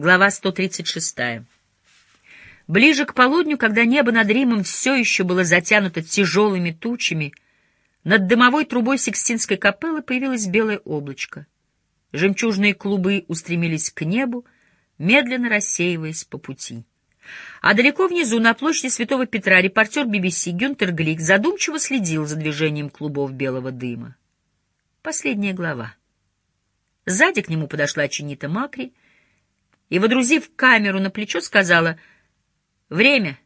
Глава 136. Ближе к полудню, когда небо над Римом все еще было затянуто тяжелыми тучами, над дымовой трубой Сикстинской капеллы появилось белое облачко. Жемчужные клубы устремились к небу, медленно рассеиваясь по пути. А далеко внизу, на площади Святого Петра, репортер BBC Гюнтер Глик задумчиво следил за движением клубов белого дыма. Последняя глава. Сзади к нему подошла Чинита Макри — и, водрузив камеру на плечо, сказала «Время».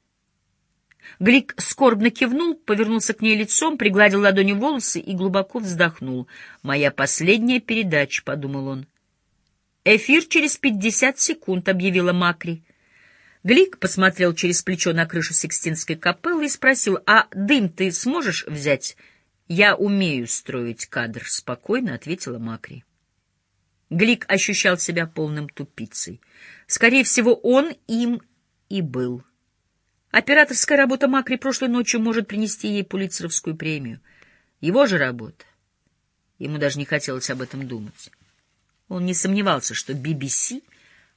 Глик скорбно кивнул, повернулся к ней лицом, пригладил ладонью волосы и глубоко вздохнул. «Моя последняя передача», — подумал он. «Эфир через пятьдесят секунд», — объявила Макри. Глик посмотрел через плечо на крышу Сикстинской капеллы и спросил, «А дым ты сможешь взять?» «Я умею строить кадр», — спокойно ответила Макри. Глик ощущал себя полным тупицей. Скорее всего, он им и был. Операторская работа Макри прошлой ночью может принести ей пулитцеровскую премию. Его же работа. Ему даже не хотелось об этом думать. Он не сомневался, что BBC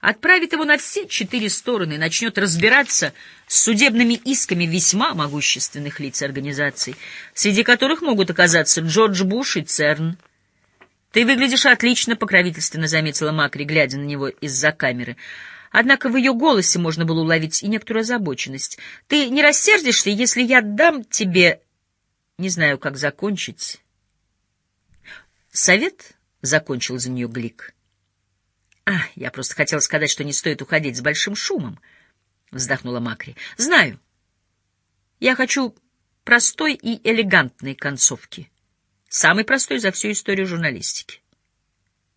отправит его на все четыре стороны и начнет разбираться с судебными исками весьма могущественных лиц организаций, среди которых могут оказаться Джордж Буш и ЦЕРН. «Ты выглядишь отлично», — покровительственно заметила Макри, глядя на него из-за камеры. Однако в ее голосе можно было уловить и некоторую озабоченность. «Ты не рассердишься, если я дам тебе...» Не знаю, как закончить. «Совет?» — закончил за нее Глик. «А, я просто хотела сказать, что не стоит уходить с большим шумом», — вздохнула Макри. «Знаю. Я хочу простой и элегантной концовки». Самый простой за всю историю журналистики.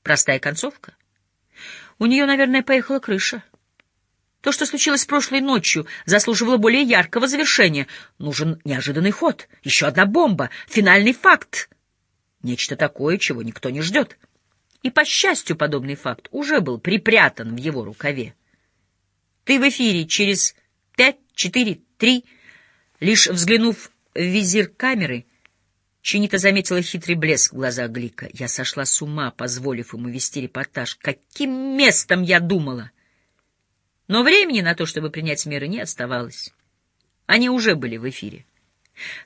Простая концовка? У нее, наверное, поехала крыша. То, что случилось прошлой ночью, заслуживало более яркого завершения. Нужен неожиданный ход, еще одна бомба, финальный факт. Нечто такое, чего никто не ждет. И, по счастью, подобный факт уже был припрятан в его рукаве. Ты в эфире через пять, четыре, три. Лишь взглянув в визир камеры — Чинита заметила хитрый блеск в глазах Глика. Я сошла с ума, позволив ему вести репортаж. Каким местом я думала? Но времени на то, чтобы принять меры, не оставалось. Они уже были в эфире.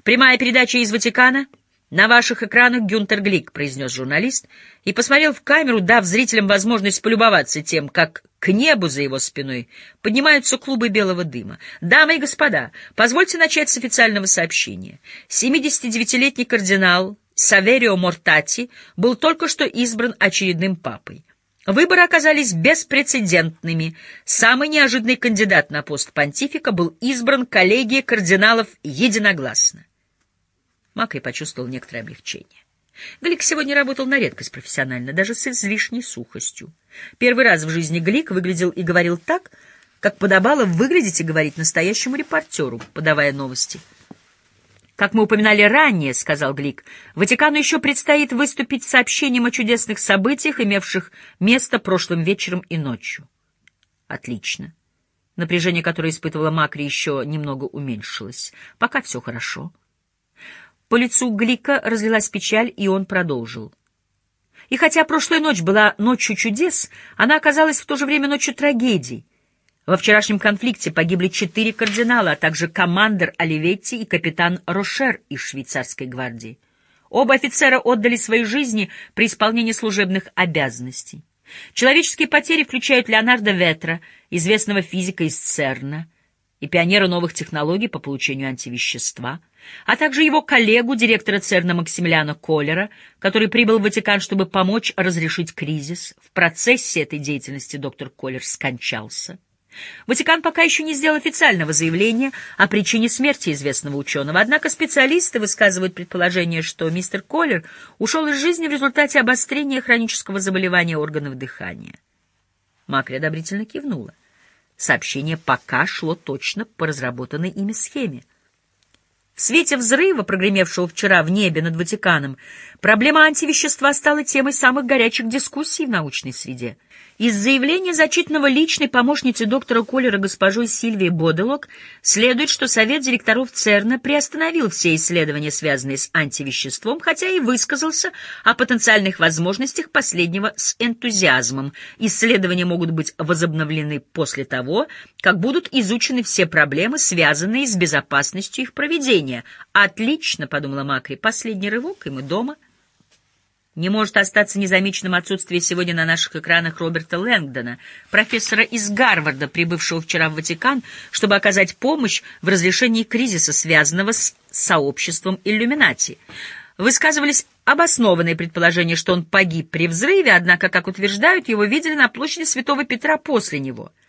Прямая передача из Ватикана — «На ваших экранах Гюнтер Глик», — произнес журналист, и посмотрел в камеру, дав зрителям возможность полюбоваться тем, как к небу за его спиной поднимаются клубы белого дыма. «Дамы и господа, позвольте начать с официального сообщения. 79-летний кардинал Саверио Мортати был только что избран очередным папой. Выборы оказались беспрецедентными. Самый неожиданный кандидат на пост понтифика был избран коллегией кардиналов единогласно. Макри почувствовал некоторое облегчение. Глик сегодня работал на редкость профессионально, даже с излишней сухостью. Первый раз в жизни Глик выглядел и говорил так, как подобало выглядеть и говорить настоящему репортеру, подавая новости. «Как мы упоминали ранее, — сказал Глик, — Ватикану еще предстоит выступить с сообщением о чудесных событиях, имевших место прошлым вечером и ночью». «Отлично». Напряжение, которое испытывала Макри, еще немного уменьшилось. «Пока все хорошо». По лицу Глика разлилась печаль, и он продолжил. И хотя прошлая ночь была ночью чудес, она оказалась в то же время ночью трагедий. Во вчерашнем конфликте погибли четыре кардинала, а также командир Оливетти и капитан Рошер из швейцарской гвардии. Оба офицера отдали свои жизни при исполнении служебных обязанностей. Человеческие потери включают Леонардо Ветра, известного физика из ЦЕРНа, и пионера новых технологий по получению антивещества — а также его коллегу, директора ЦЕРНа Максимилиана Коллера, который прибыл в Ватикан, чтобы помочь разрешить кризис. В процессе этой деятельности доктор Коллер скончался. Ватикан пока еще не сделал официального заявления о причине смерти известного ученого, однако специалисты высказывают предположение, что мистер Коллер ушел из жизни в результате обострения хронического заболевания органов дыхания. Макри одобрительно кивнула. Сообщение пока шло точно по разработанной ими схеме. Свете взрыва, прогремевшего вчера в небе над Ватиканом, проблема антивещества стала темой самых горячих дискуссий в научной среде. Из заявления зачитанного личной помощницы доктора Коллера госпожой Сильвии Боделок следует, что Совет директоров ЦЕРНа приостановил все исследования, связанные с антивеществом, хотя и высказался о потенциальных возможностях последнего с энтузиазмом. Исследования могут быть возобновлены после того, как будут изучены все проблемы, связанные с безопасностью их проведения. «Отлично», — подумала Макри, — «последний рывок, и мы дома». Не может остаться незамеченным отсутствие сегодня на наших экранах Роберта Лэнгдона, профессора из Гарварда, прибывшего вчера в Ватикан, чтобы оказать помощь в разрешении кризиса, связанного с сообществом иллюминати. Высказывались обоснованные предположения, что он погиб при взрыве, однако, как утверждают, его видели на площади Святого Петра после него —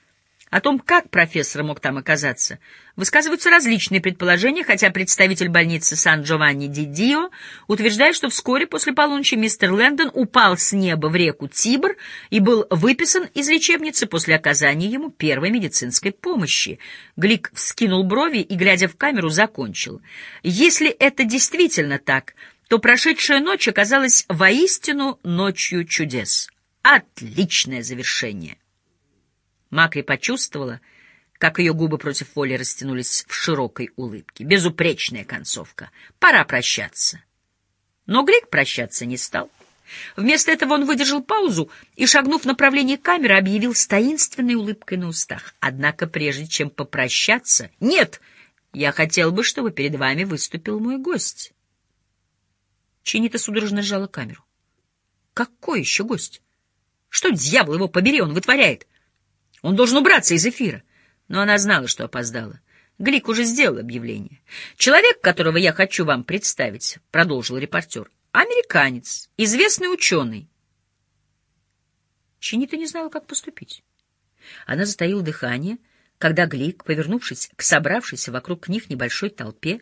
о том, как профессор мог там оказаться, высказываются различные предположения, хотя представитель больницы Сан-Джованни-ди-Дио утверждает, что вскоре после полуночи мистер Лэндон упал с неба в реку Тибр и был выписан из лечебницы после оказания ему первой медицинской помощи. Глик вскинул брови и, глядя в камеру, закончил. Если это действительно так, то прошедшая ночь оказалась воистину ночью чудес. Отличное завершение! Макри почувствовала, как ее губы против воли растянулись в широкой улыбке. Безупречная концовка. Пора прощаться. Но Грик прощаться не стал. Вместо этого он выдержал паузу и, шагнув в направлении камеры, объявил с таинственной улыбкой на устах. Однако прежде чем попрощаться... Нет! Я хотел бы, чтобы перед вами выступил мой гость. Чинита судорожно сжала камеру. Какой еще гость? Что, дьявол его побери, он вытворяет? Он должен убраться из эфира. Но она знала, что опоздала. Глик уже сделал объявление. «Человек, которого я хочу вам представить», — продолжил репортер, — «американец, известный ученый». Чинита не знала, как поступить. Она затаила дыхание, когда Глик, повернувшись к собравшейся вокруг них небольшой толпе,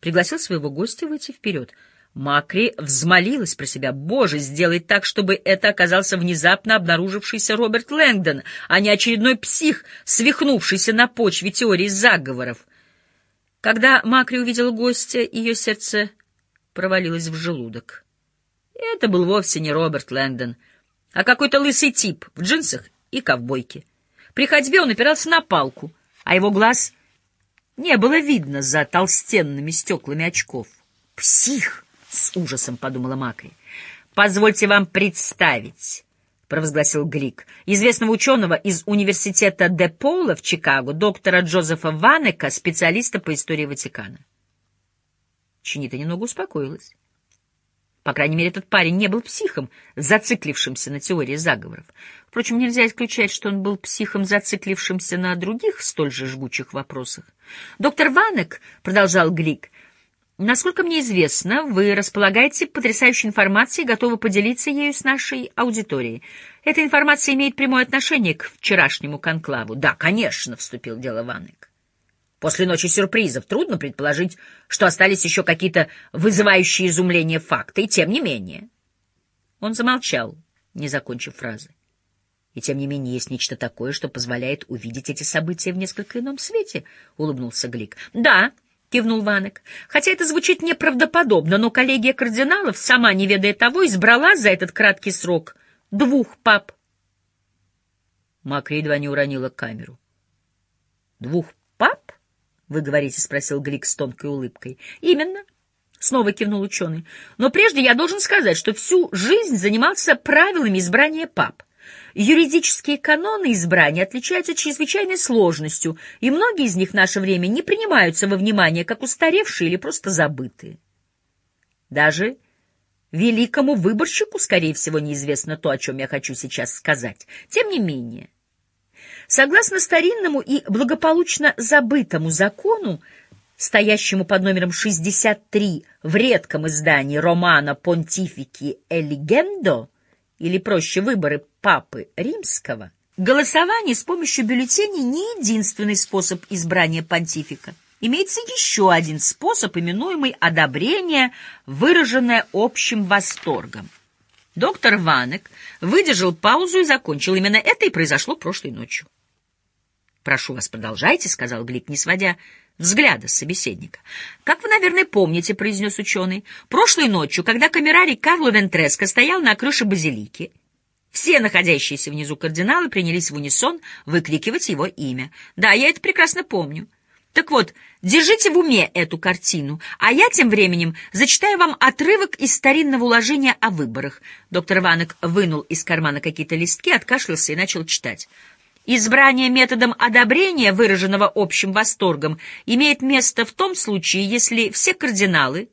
пригласил своего гостя выйти вперед — Макри взмолилась про себя. «Боже, сделай так, чтобы это оказался внезапно обнаружившийся Роберт Лэнгдон, а не очередной псих, свихнувшийся на почве теории заговоров». Когда Макри увидела гостя, ее сердце провалилось в желудок. Это был вовсе не Роберт Лэнгдон, а какой-то лысый тип в джинсах и ковбойке. При ходьбе он опирался на палку, а его глаз не было видно за толстенными стеклами очков. «Псих!» С ужасом подумала Макри. Позвольте вам представить, провозгласил Глик, известного ученого из университета Де Пола в Чикаго, доктора Джозефа Ванека, специалиста по истории Ватикана. Чинита немного успокоилась. По крайней мере, этот парень не был психом, зациклившимся на теории заговоров. Впрочем, нельзя исключать, что он был психом, зациклившимся на других столь же жгучих вопросах. «Доктор Ванек», — продолжал Глик, Насколько мне известно, вы располагаете потрясающей информацией и готовы поделиться ею с нашей аудиторией. Эта информация имеет прямое отношение к вчерашнему конклаву. Да, конечно, вступил в дело Ванек. После ночи сюрпризов трудно предположить, что остались еще какие-то вызывающие изумление факты, и тем не менее. Он замолчал, не закончив фразы. И тем не менее есть нечто такое, что позволяет увидеть эти события в несколько ином свете, — улыбнулся Глик. — Да, кивнул Ванек. Хотя это звучит неправдоподобно, но коллегия кардиналов, сама не ведая того, избрала за этот краткий срок двух пап. Макри едва не уронила камеру. Двух пап? Вы говорите, спросил Глик с тонкой улыбкой. Именно. Снова кивнул ученый. Но прежде я должен сказать, что всю жизнь занимался правилами избрания пап. Юридические каноны избрания отличаются чрезвычайной сложностью, и многие из них в наше время не принимаются во внимание как устаревшие или просто забытые. Даже великому выборщику, скорее всего, неизвестно то, о чем я хочу сейчас сказать. Тем не менее, согласно старинному и благополучно забытому закону, стоящему под номером 63 в редком издании романа «Понтифики Элигендо», или, проще, выборы Папы Римского, голосование с помощью бюллетеней не единственный способ избрания понтифика. Имеется еще один способ, именуемый одобрение, выраженное общим восторгом. Доктор Ванек выдержал паузу и закончил. Именно это и произошло прошлой ночью. «Прошу вас, продолжайте», — сказал Глик, не сводя взгляда собеседника. «Как вы, наверное, помните», — произнес ученый, — «прошлой ночью, когда камерарий Карло Вентреско стоял на крыше базилики, Все находящиеся внизу кардиналы принялись в унисон выкрикивать его имя. Да, я это прекрасно помню. Так вот, держите в уме эту картину, а я тем временем зачитаю вам отрывок из старинного уложения о выборах. Доктор Ванек вынул из кармана какие-то листки, откашлялся и начал читать. Избрание методом одобрения, выраженного общим восторгом, имеет место в том случае, если все кардиналы,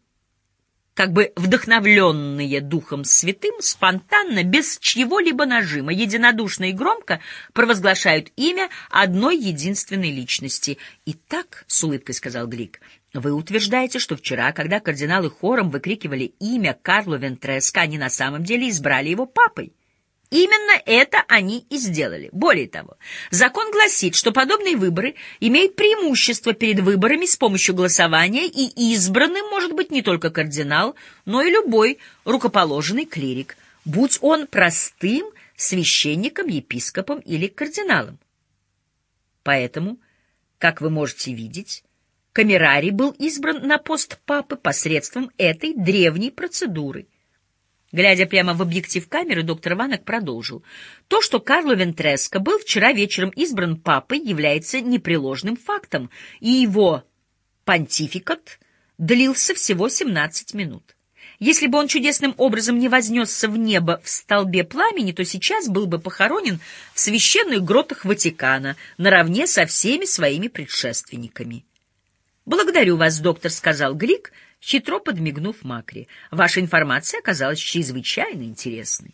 как бы вдохновленные Духом Святым, спонтанно, без чьего-либо нажима, единодушно и громко провозглашают имя одной единственной личности. «И так», — с улыбкой сказал Глик, — «вы утверждаете, что вчера, когда кардиналы хором выкрикивали имя Карло Вентреско, они на самом деле избрали его папой?» Именно это они и сделали. Более того, закон гласит, что подобные выборы имеют преимущество перед выборами с помощью голосования, и избранным может быть не только кардинал, но и любой рукоположенный клирик, будь он простым священником, епископом или кардиналом. Поэтому, как вы можете видеть, Камерарий был избран на пост папы посредством этой древней процедуры — Глядя прямо в объектив камеры, доктор Ванок продолжил. То, что Карло Вентреско был вчера вечером избран папой, является непреложным фактом, и его понтификат длился всего 17 минут. Если бы он чудесным образом не вознесся в небо в столбе пламени, то сейчас был бы похоронен в священных гротах Ватикана наравне со всеми своими предшественниками. «Благодарю вас, доктор», — сказал Глик, — хитро подмигнув Макри. «Ваша информация оказалась чрезвычайно интересной».